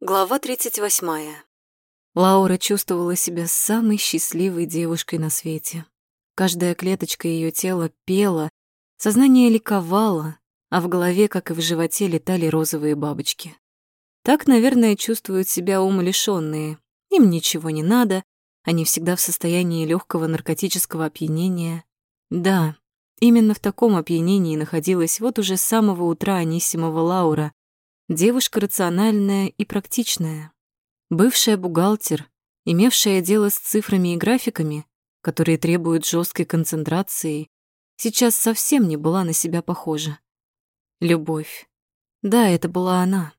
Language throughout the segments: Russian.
Глава 38. Лаура чувствовала себя самой счастливой девушкой на свете. Каждая клеточка ее тела пела, сознание ликовало, а в голове, как и в животе, летали розовые бабочки. Так, наверное, чувствуют себя умалишённые. Им ничего не надо, они всегда в состоянии легкого наркотического опьянения. Да, именно в таком опьянении находилась вот уже с самого утра Анисимова Лаура, Девушка рациональная и практичная. Бывшая бухгалтер, имевшая дело с цифрами и графиками, которые требуют жесткой концентрации, сейчас совсем не была на себя похожа. Любовь. Да, это была она.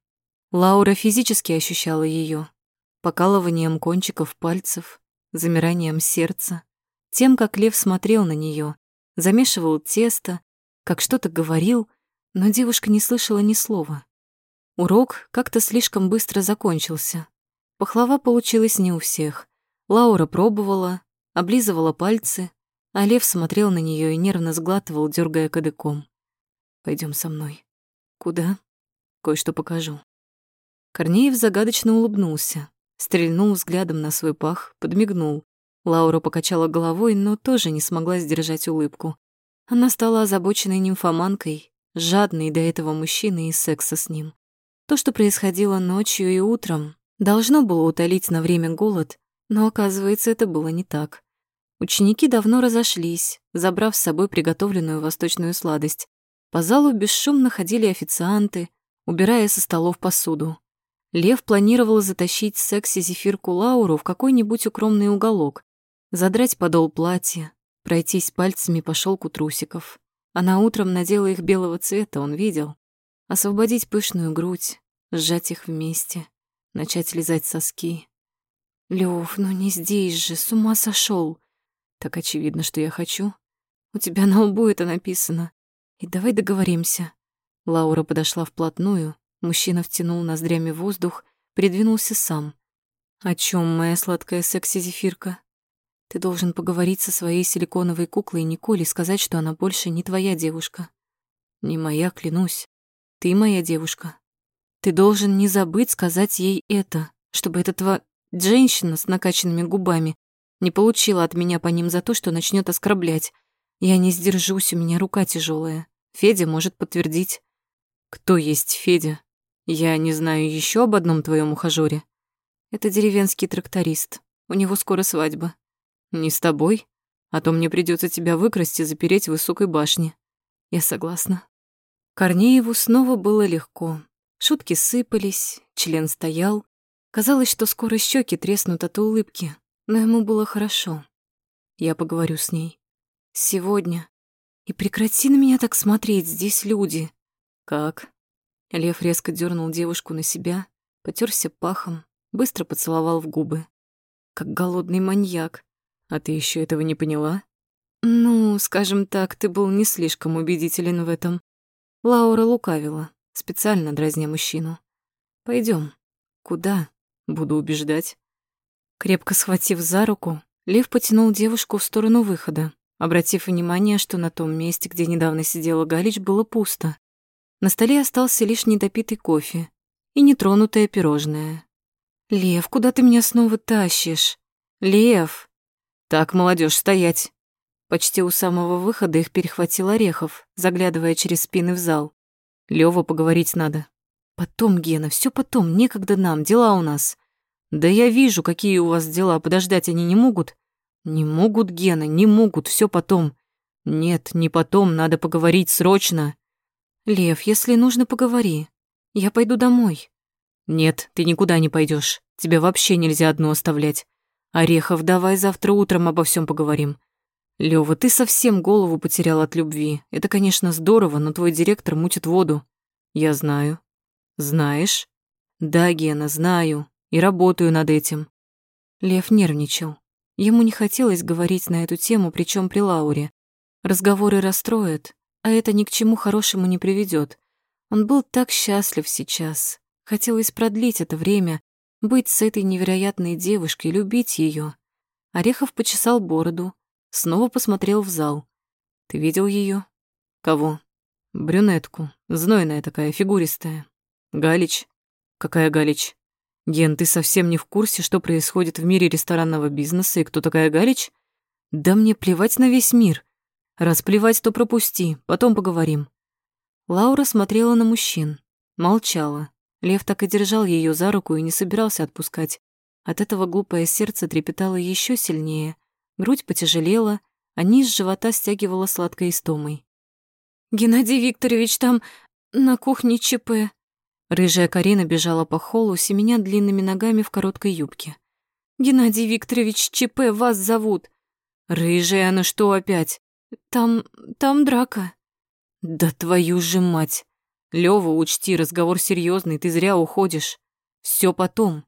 Лаура физически ощущала ее, покалыванием кончиков пальцев, замиранием сердца, тем, как Лев смотрел на нее, замешивал тесто, как что-то говорил, но девушка не слышала ни слова. Урок как-то слишком быстро закончился. Пахлава получилась не у всех. Лаура пробовала, облизывала пальцы, а Лев смотрел на нее и нервно сглатывал, дергая кадыком. Пойдем со мной. Куда? Кое-что покажу. Корнеев загадочно улыбнулся, стрельнул взглядом на свой пах, подмигнул. Лаура покачала головой, но тоже не смогла сдержать улыбку. Она стала озабоченной нимфоманкой, жадной до этого мужчины и секса с ним. То, что происходило ночью и утром, должно было утолить на время голод, но, оказывается, это было не так. Ученики давно разошлись, забрав с собой приготовленную восточную сладость. По залу бесшумно ходили официанты, убирая со столов посуду. Лев планировал затащить секси-зефирку Лауру в какой-нибудь укромный уголок, задрать подол платья, пройтись пальцами по шелку трусиков. Она утром надела их белого цвета, он видел. Освободить пышную грудь, сжать их вместе, начать лизать соски. Лев, ну не здесь же, с ума сошел. Так очевидно, что я хочу. У тебя на лбу это написано. И давай договоримся. Лаура подошла вплотную, мужчина втянул ноздрями воздух, придвинулся сам. О чем, моя сладкая секси-зефирка? Ты должен поговорить со своей силиконовой куклой Николь и сказать, что она больше не твоя девушка. Не моя, клянусь. Ты моя девушка. Ты должен не забыть сказать ей это, чтобы эта твоя женщина с накачанными губами не получила от меня по ним за то, что начнет оскорблять. Я не сдержусь, у меня рука тяжелая. Федя может подтвердить. Кто есть Федя? Я не знаю еще об одном твоем ухажёре. Это деревенский тракторист. У него скоро свадьба. Не с тобой, а то мне придется тебя выкрасть и запереть в высокой башне. Я согласна. Корнееву снова было легко. Шутки сыпались, член стоял. Казалось, что скоро щеки треснут от улыбки, но ему было хорошо. Я поговорю с ней. Сегодня. И прекрати на меня так смотреть, здесь люди. Как? Лев резко дернул девушку на себя, потерся пахом, быстро поцеловал в губы. Как голодный маньяк. А ты еще этого не поняла? Ну, скажем так, ты был не слишком убедителен в этом. Лаура лукавила, специально дразня мужчину. Пойдем. Куда? Буду убеждать. Крепко схватив за руку, Лев потянул девушку в сторону выхода, обратив внимание, что на том месте, где недавно сидела Галич, было пусто. На столе остался лишь недопитый кофе и нетронутое пирожное. «Лев, куда ты меня снова тащишь? Лев!» «Так, молодежь, стоять!» Почти у самого выхода их перехватил Орехов, заглядывая через спины в зал. Лёва поговорить надо. Потом, Гена, все потом, некогда нам, дела у нас. Да я вижу, какие у вас дела, подождать они не могут. Не могут, Гена, не могут, все потом. Нет, не потом, надо поговорить срочно. Лев, если нужно, поговори. Я пойду домой. Нет, ты никуда не пойдешь. Тебя вообще нельзя одну оставлять. Орехов, давай завтра утром обо всем поговорим. Лёва, ты совсем голову потерял от любви. Это, конечно, здорово, но твой директор мутит воду. Я знаю. Знаешь? Да, Гена, знаю. И работаю над этим. Лев нервничал. Ему не хотелось говорить на эту тему, причем при Лауре. Разговоры расстроят, а это ни к чему хорошему не приведет. Он был так счастлив сейчас. Хотелось продлить это время, быть с этой невероятной девушкой, любить ее. Орехов почесал бороду, Снова посмотрел в зал. Ты видел ее? Кого? Брюнетку. Знойная такая, фигуристая. Галич. Какая Галич? Ген, ты совсем не в курсе, что происходит в мире ресторанного бизнеса и кто такая Галич? Да мне плевать на весь мир. Раз плевать, то пропусти, потом поговорим. Лаура смотрела на мужчин, молчала. Лев так и держал ее за руку и не собирался отпускать. От этого глупое сердце трепетало еще сильнее. Грудь потяжелела, а низ живота стягивала сладкой истомой. «Геннадий Викторович, там на кухне ЧП», Рыжая Карина бежала по холлу, семеня длинными ногами в короткой юбке. «Геннадий Викторович, ЧП, вас зовут!» «Рыжая, ну что опять?» «Там... там драка». «Да твою же мать! Лёва, учти, разговор серьезный, ты зря уходишь. Все потом».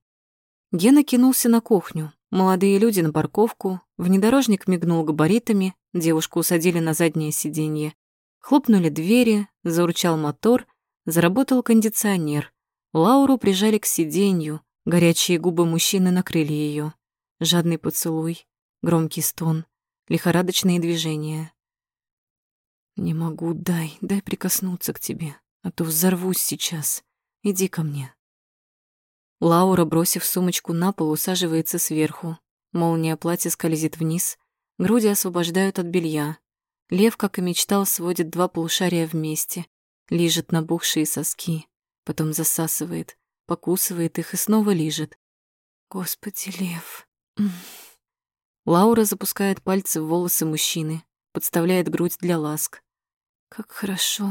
Гена кинулся на кухню. Молодые люди на парковку, внедорожник мигнул габаритами, девушку усадили на заднее сиденье. Хлопнули двери, заурчал мотор, Заработал кондиционер. Лауру прижали к сиденью, горячие губы мужчины накрыли ее. Жадный поцелуй, громкий стон, лихорадочные движения. «Не могу, дай, дай прикоснуться к тебе, а то взорвусь сейчас. Иди ко мне». Лаура, бросив сумочку на пол, усаживается сверху. Молния платья скользит вниз, груди освобождают от белья. Лев, как и мечтал, сводит два полушария вместе, лижет набухшие соски, потом засасывает, покусывает их и снова лижет. Господи, лев. Лаура запускает пальцы в волосы мужчины, подставляет грудь для ласк. Как хорошо.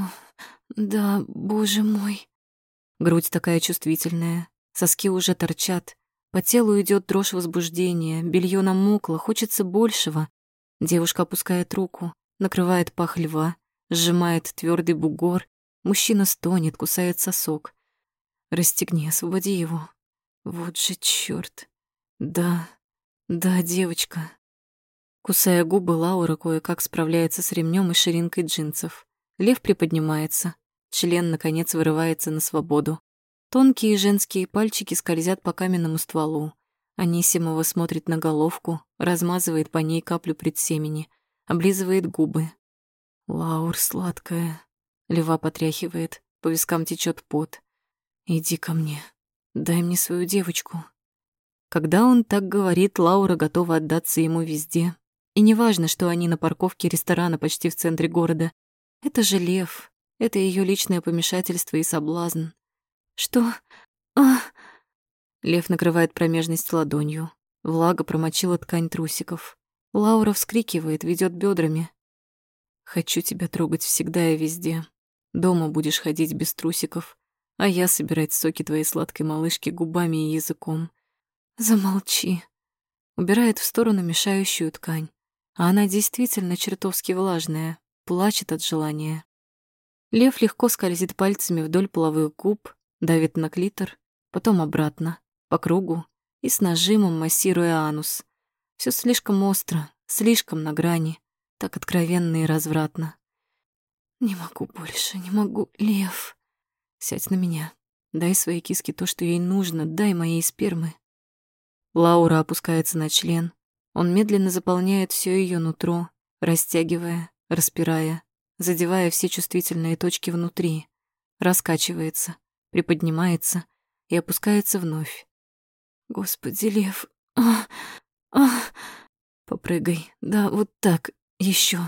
Да, боже мой. Грудь такая чувствительная, соски уже торчат, по телу идет дрожь возбуждения, белье намокло, хочется большего. Девушка опускает руку, накрывает пах льва, сжимает твердый бугор Мужчина стонет, кусает сосок. Расстегни, освободи его. Вот же чёрт. Да, да, девочка. Кусая губы, Лаура кое-как справляется с ремнем и ширинкой джинсов. Лев приподнимается. Член, наконец, вырывается на свободу. Тонкие женские пальчики скользят по каменному стволу. Анисимова смотрит на головку, размазывает по ней каплю предсемени, облизывает губы. Лаур сладкая. Лева потряхивает, по вискам течет пот. «Иди ко мне, дай мне свою девочку». Когда он так говорит, Лаура готова отдаться ему везде. И неважно, что они на парковке ресторана почти в центре города. Это же Лев, это ее личное помешательство и соблазн. «Что? А...» Лев накрывает промежность ладонью. Влага промочила ткань трусиков. Лаура вскрикивает, ведет бедрами. «Хочу тебя трогать всегда и везде. Дома будешь ходить без трусиков, а я собирать соки твоей сладкой малышки губами и языком. Замолчи. Убирает в сторону мешающую ткань. А она действительно чертовски влажная, плачет от желания. Лев легко скользит пальцами вдоль половых губ, давит на клитор, потом обратно, по кругу и с нажимом массируя анус. Все слишком остро, слишком на грани, так откровенно и развратно. Не могу больше, не могу, Лев. Сядь на меня. Дай своей киске то, что ей нужно, дай моей спермы. Лаура опускается на член. Он медленно заполняет все ее нутро, растягивая, распирая, задевая все чувствительные точки внутри. Раскачивается, приподнимается и опускается вновь. Господи, Лев. А, а. Попрыгай. Да, вот так. Еще.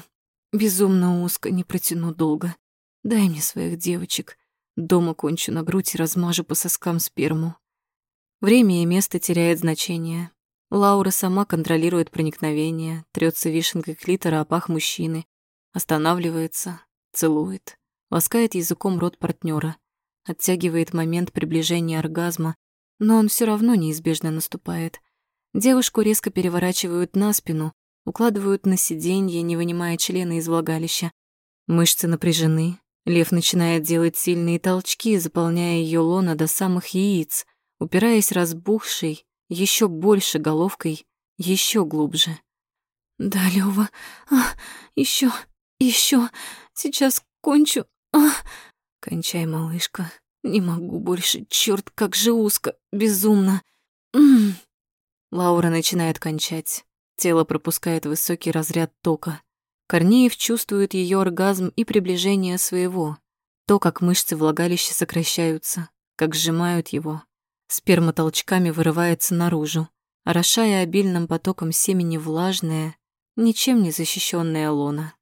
Безумно узко, не протяну долго. Дай мне своих девочек. Дома кончу на грудь и размажу по соскам сперму. Время и место теряет значение. Лаура сама контролирует проникновение, трется вишенкой клитора о пах мужчины, останавливается, целует, ласкает языком рот партнера, оттягивает момент приближения оргазма, но он все равно неизбежно наступает. Девушку резко переворачивают на спину, укладывают на сиденье, не вынимая члена из влагалища. Мышцы напряжены, лев начинает делать сильные толчки, заполняя ее лона до самых яиц, упираясь разбухшей, еще больше головкой, еще глубже. «Да, Лёва, а, еще, еще, сейчас кончу, а!» «Кончай, малышка, не могу больше, черт, как же узко, безумно!» М -м. Лаура начинает кончать. Тело пропускает высокий разряд тока. Корнеев чувствует ее оргазм и приближение своего. То, как мышцы влагалища сокращаются, как сжимают его. Сперма толчками вырывается наружу, орошая обильным потоком семени влажное, ничем не защищенное лона.